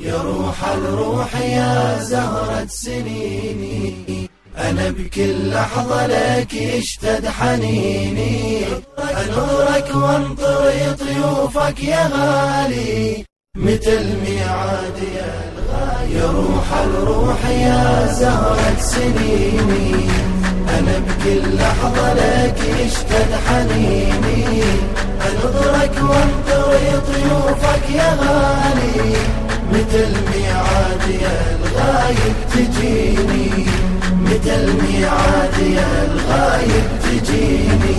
يا روح الروح يا زهرة سنيني. أنا بكل لحظة لك يشتد حنيني أنورك وانطري طيوفك يا غالي. مثل ميعاد يا الغالي. يا روح الروح يا زهرة سنيني. أنا بكل لحظة لك يشتد حنيني أنظرك وانطري طيوفك يا غالي. الغايب تجيني.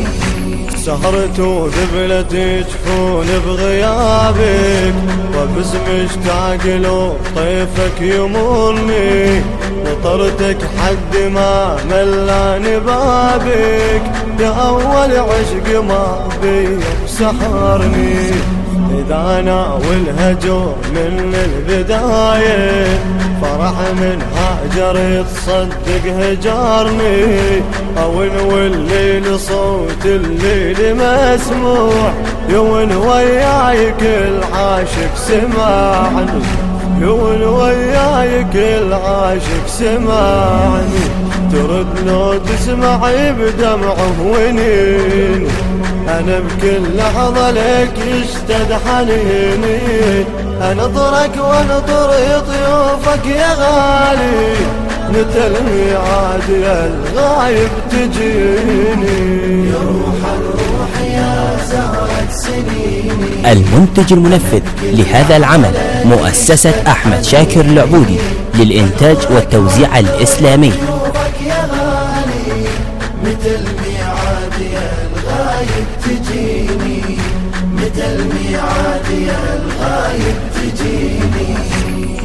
سهرت وذبلت جفون بغيابك وبس مشتاق له طيفك يمرني. نطرتك حد ما ملاني بابك يا أول عشق ما بي سحرني. إذا ناول هجر من البداية فرح من هاجر تصدق هجرني. أو والليل صوت الليل مسموع يون وياي كل عاشق سمعني يون وياي كل عاشق سمعني ترد لو تسمعي بدمعه ونيني أنا بكل لحظة لك يشتد حنيني أنظرك وانظر طيوفك يا غالي. متى الميعاد يا الغايب تجيني. يا روح الروح يا زهرة سنيني. المنتج المنفذ لهذا العمل مؤسسة أحمد شاكر العبودي للإنتاج والتوزيع الإسلامي. تجيني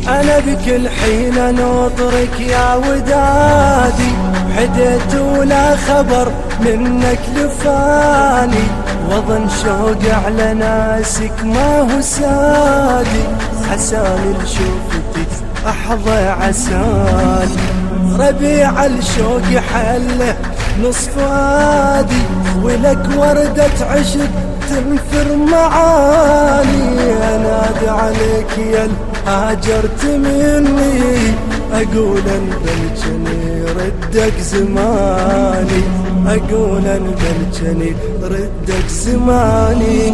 أنا بكل حين نطرك يا ودادي حديت ولا خبر منك لفاني. وظن شوق على ناسك ما هو سادي. عساني لشوفتك أحظى عساني. ربيع الشوق حله نصف وادي ولك وردة عشق تنثر معاني أنادي عليك يا هاجرت مني. أقول أن بلجني ردك زماني. أقول أن بلجني ردك زماني.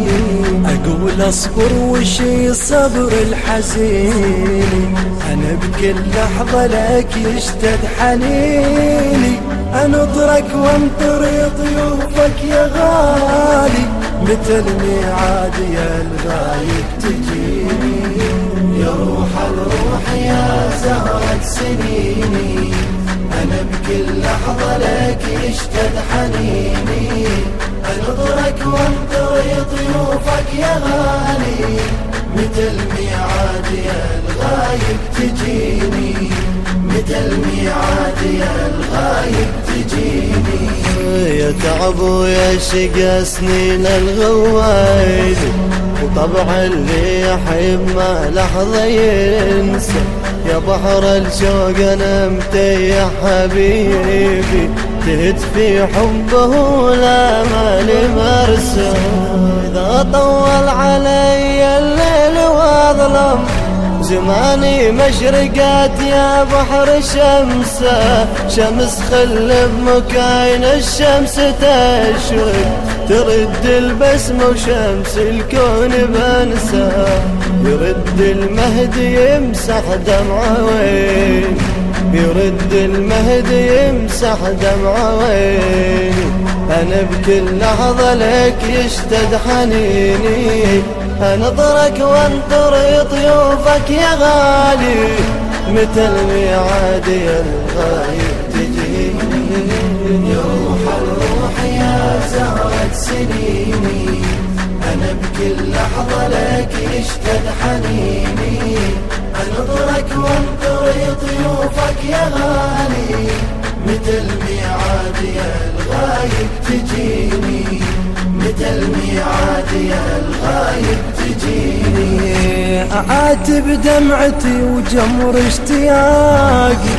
اصبر وشي صبر الحزين. أنا بكل لحظة لك يشتد حنيني. انطرك وانطري ضيوفك يا غالي. مثل ميعاد يا الغايب تجيني. يا روح الروح يا زهرة سنيني. أنا بكل لحظة لك يشتد حنيني. أنظرك وانطري طيوفك يا غالي مثل ميعاد يا الغايب تجيني. مثل ميعاد يا الغايب تجيني. يا تعب ويا شقى سنين الغوايد وطبع اللي يحب ما لحظة ينسى. يا بحر الشوق أنا متيح حبيبي تهت في حبه لا مالي اذا طول علي الليل واظلم. زماني مشرقات يا بحر شمسة شمس خل بمكاين الشمس تشرق. ترد البسمة وشمس الكون بنسى. يرد المهدي يمسح دمع وين؟ يرد المهدي يمسح دمع وين؟ أنا بكل لحظة لك يشتد حنيني أنظرك وانطر طيوفك يا غالي. متى الميعاد يا الغايب تجيني. يا روح الروح يا زهرة سنيني. أنا بكل لحظة لك يشتد حنيني أنظرك وانطري طيوفك يا غالي. مثل ميعاد يا الغايب تجيني. مثل ميعاد يا الغايب تجيني. أعاتب دمعتي وجمر اشتياقي.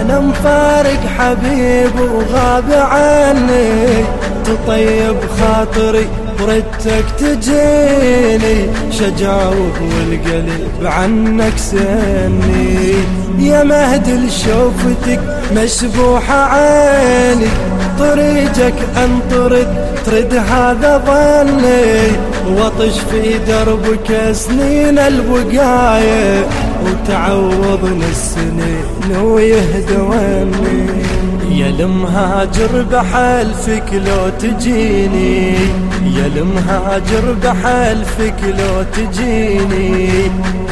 أنا مفارق حبيب وغاب عني. تطيب خاطري بردتك تجيني شجاوب والقلب عنك سني. يا مهد لشوفتك مسبوحة عيني طريقك انطرد ترد هذا ظني. وطش في دربك سنين البقايا وتعوضنا السنين ويهدوني يا المهاجر بحلفك لو تجيني. يا المهاجر بحلفك لو تجيني.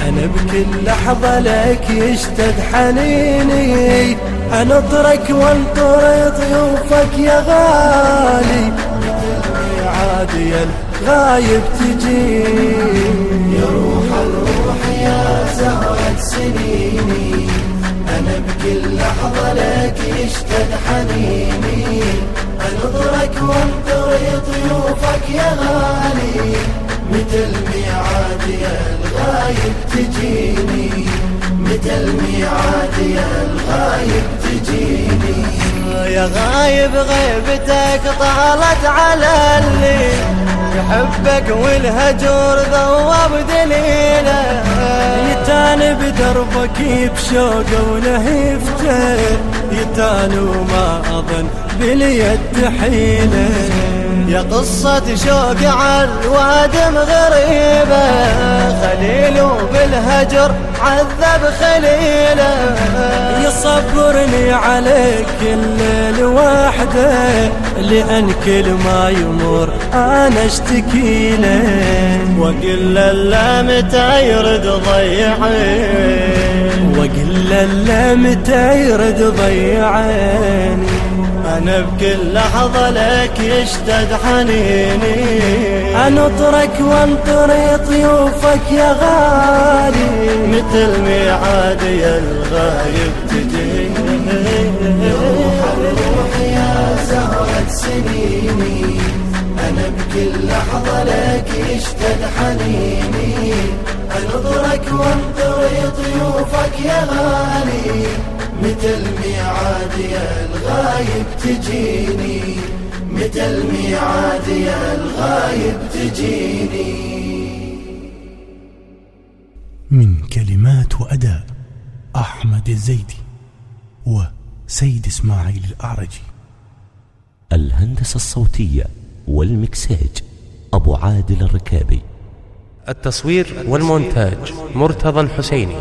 أنا بكل لحظة لك يشتد حنيني. انطرك وانطر ضيوفك يا غالي. عادي الغايب تجي يا روح الروح يا زهرة سنيني. بكل لحظة لك يشتد حنيني. أنظرك وانطر ضيوفك يا غالي. مثل ميعاد يا الغايب تجيني. مثل ميعاد يا الغايب تجيني. يا غايب غيبتك طالت على اللي يحبك والهجر ذوب دليله. يتان بدربك بشوقه ولهفته يتان وما أظن باليد حيله. يا قصة شوق عالوادم غريبة. خليل بالهجر عذب خليله. يصبرني عليك الليل وحده لأن كل ما يمر أنا أشتكي له. وقل له متى يرد ضيعين وقل له متى يرد ضيعين أنا بكل لحظة لك يشتد حنيني. أنطرك وانطر طيوفك يا غالي. مثل ميعاد يا الغايب تجيني لك يشتد حنيني أنظرك وانطر ضيوفك يا غالي. مثل ميعاد يا الغايب تجيني. مثل ميعاد يا الغايب تجيني. من كلمات وأداء أحمد الزيدي وسيد إسماعيل الأعرجي. الهندسة الصوتية والمكساج. أبو عادل الركابي. التصوير والمونتاج مرتضى الحسيني.